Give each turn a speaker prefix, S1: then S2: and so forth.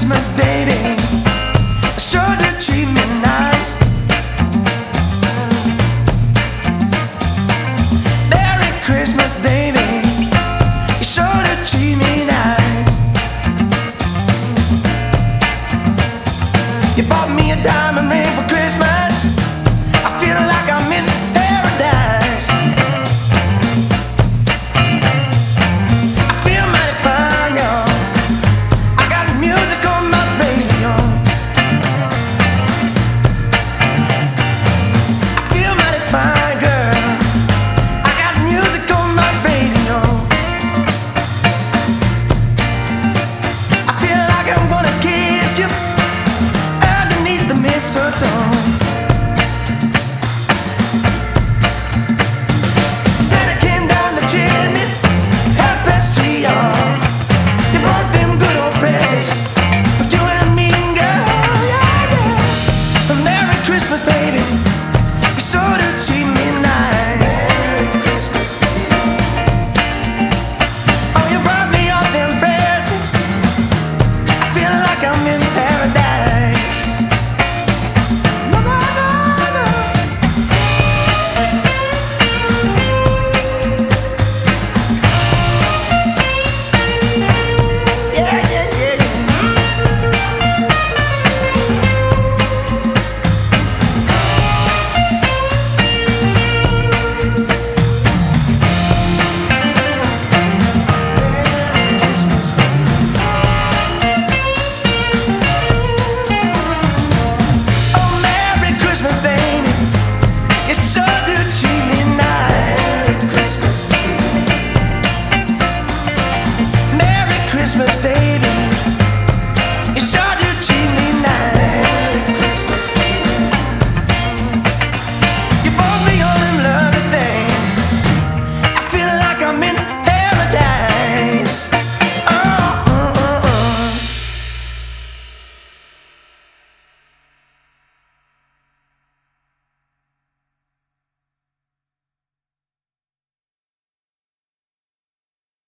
S1: Christmas, baby. mistletoe Christmas Day